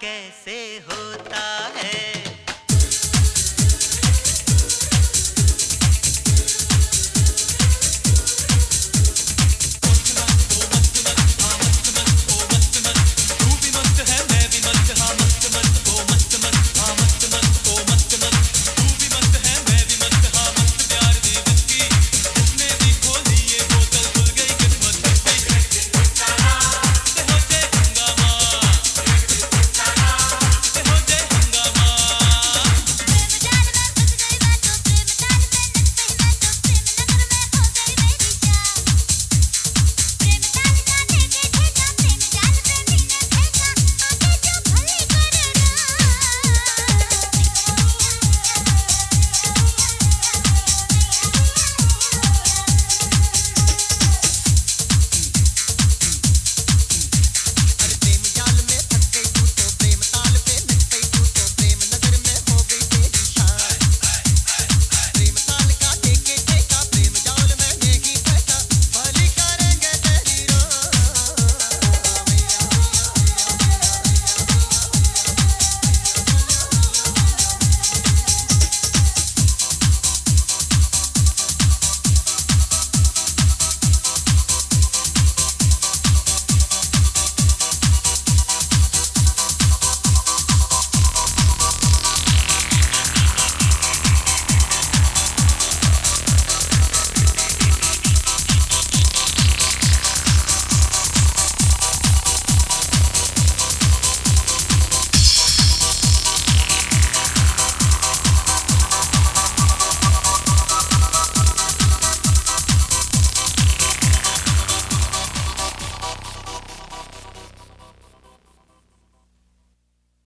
कैसे